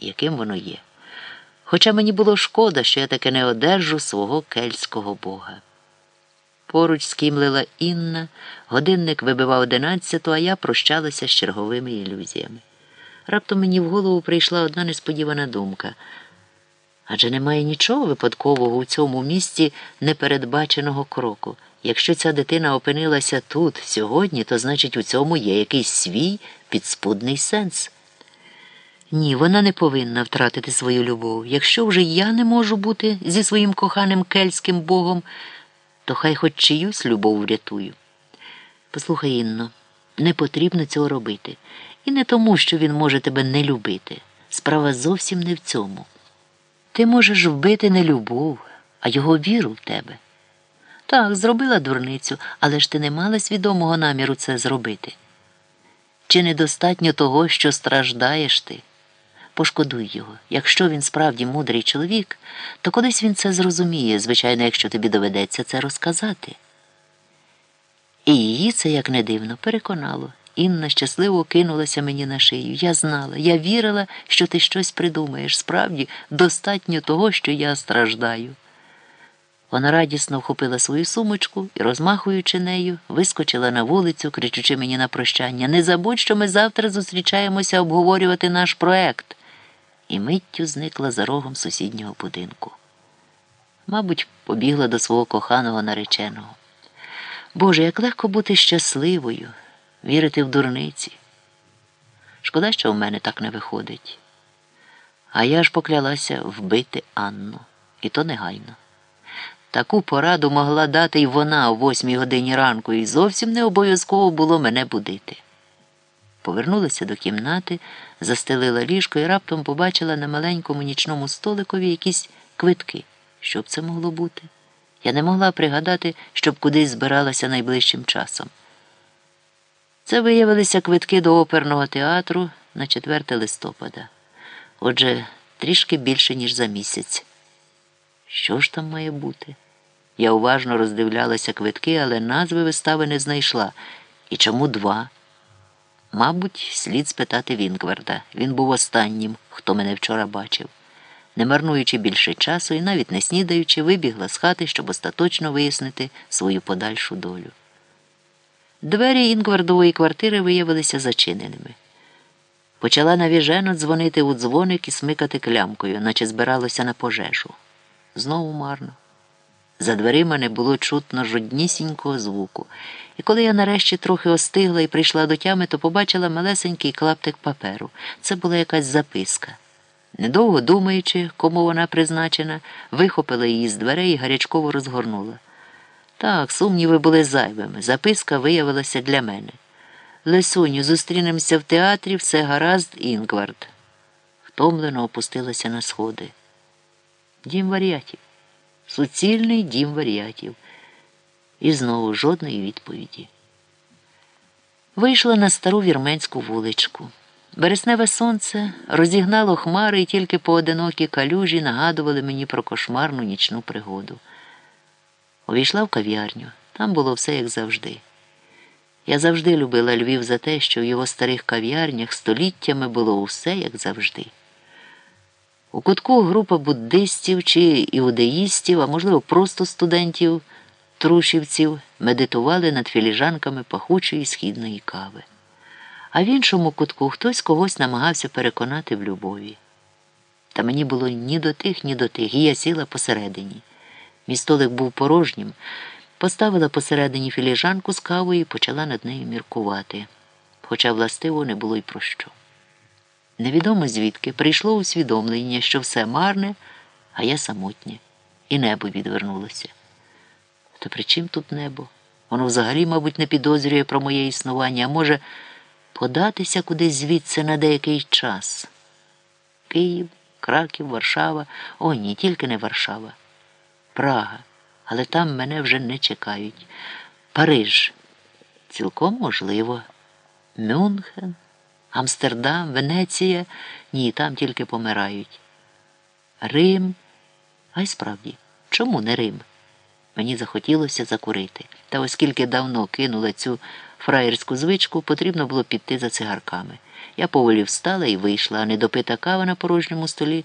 яким воно є. Хоча мені було шкода, що я таки не одержу свого кельтського бога. Поруч скімлила Інна, годинник вибивав одинадцяту, а я прощалася з черговими ілюзіями. Раптом мені в голову прийшла одна несподівана думка. Адже немає нічого випадкового у цьому місці непередбаченого кроку. Якщо ця дитина опинилася тут сьогодні, то значить у цьому є якийсь свій підспудний сенс. Ні, вона не повинна втратити свою любов. Якщо вже я не можу бути зі своїм коханим кельтським богом, то хай хоч чиюсь любов врятую. Послухай, Інно, не потрібно цього робити. І не тому, що він може тебе не любити. Справа зовсім не в цьому. Ти можеш вбити не любов, а його віру в тебе. Так, зробила дурницю, але ж ти не мала свідомого наміру це зробити. Чи недостатньо того, що страждаєш ти? Пошкодуй його. Якщо він справді мудрий чоловік, то колись він це зрозуміє, звичайно, якщо тобі доведеться це розказати. І її це, як не дивно, переконало. Інна щасливо кинулася мені на шию. Я знала, я вірила, що ти щось придумаєш. Справді, достатньо того, що я страждаю. Вона радісно вхопила свою сумочку і, розмахуючи нею, вискочила на вулицю, кричучи мені на прощання Не забудь, що ми завтра зустрічаємося обговорювати наш проект. І миттю зникла за рогом сусіднього будинку. Мабуть, побігла до свого коханого нареченого. Боже, як легко бути щасливою, вірити в дурниці. Шкода, що в мене так не виходить. А я ж поклялася вбити Анну, і то негайно. Таку пораду могла дати й вона о восьмій годині ранку, і зовсім не обов'язково було мене будити. Повернулася до кімнати, застелила ліжко і раптом побачила на маленькому нічному столикові якісь квитки. Що б це могло бути? Я не могла пригадати, щоб кудись збиралася найближчим часом. Це виявилися квитки до оперного театру на 4 листопада. Отже, трішки більше, ніж за місяць. Що ж там має бути? Я уважно роздивлялася квитки, але назви вистави не знайшла. І чому два? Мабуть, слід спитати Вінкварда. Він був останнім, хто мене вчора бачив. Не марнуючи більше часу і навіть не снідаючи, вибігла з хати, щоб остаточно вияснити свою подальшу долю. Двері Інгвардової квартири виявилися зачиненими. Почала навіжено дзвонити у дзвоник і смикати клямкою, наче збиралося на пожежу. Знову марно. За дверима не було чутно жоднісінького звуку, і коли я нарешті трохи остигла і прийшла до тями, то побачила малесенький клаптик паперу. Це була якась записка. Недовго думаючи, кому вона призначена, вихопила її з дверей і гарячково розгорнула. Так, сумніви були зайвими. Записка виявилася для мене. Лесуню, зустрінемося в театрі, все гаразд, Інгвард. Втомлено опустилася на сходи. Дім варіатів. Суцільний дім варіатів. І знову жодної відповіді. Вийшла на стару вірменську вуличку. Бересневе сонце розігнало хмари і тільки поодинокі калюжі нагадували мені про кошмарну нічну пригоду. Увійшла в кав'ярню. Там було все як завжди. Я завжди любила Львів за те, що в його старих кав'ярнях століттями було усе як завжди. У кутку група буддистів чи іудеїстів, а можливо, просто студентів, трушівців, медитували над філіжанками пахучої східної кави. А в іншому кутку хтось когось намагався переконати в любові. Та мені було ні до тих, ні до тих, і я сіла посередині. Мій столик був порожнім, поставила посередині філіжанку з кавою і почала над нею міркувати, хоча властиво не було й про що. Невідомо звідки прийшло усвідомлення, що все марне, а я самотнє, і небо відвернулося. Та при чим тут небо? Воно взагалі, мабуть, не підозрює про моє існування, а може податися кудись звідси на деякий час. Київ, Краків, Варшава, о, ні, тільки не Варшава. Прага, але там мене вже не чекають. Париж. Цілком можливо. Мюнхен. Амстердам, Венеція, ні, там тільки помирають. Рим. А й справді, чому не Рим? Мені захотілося закурити. Та оскільки давно кинула цю фраєрську звичку, потрібно було піти за цигарками. Я поволі встала і вийшла, а недопита кава на порожньому столі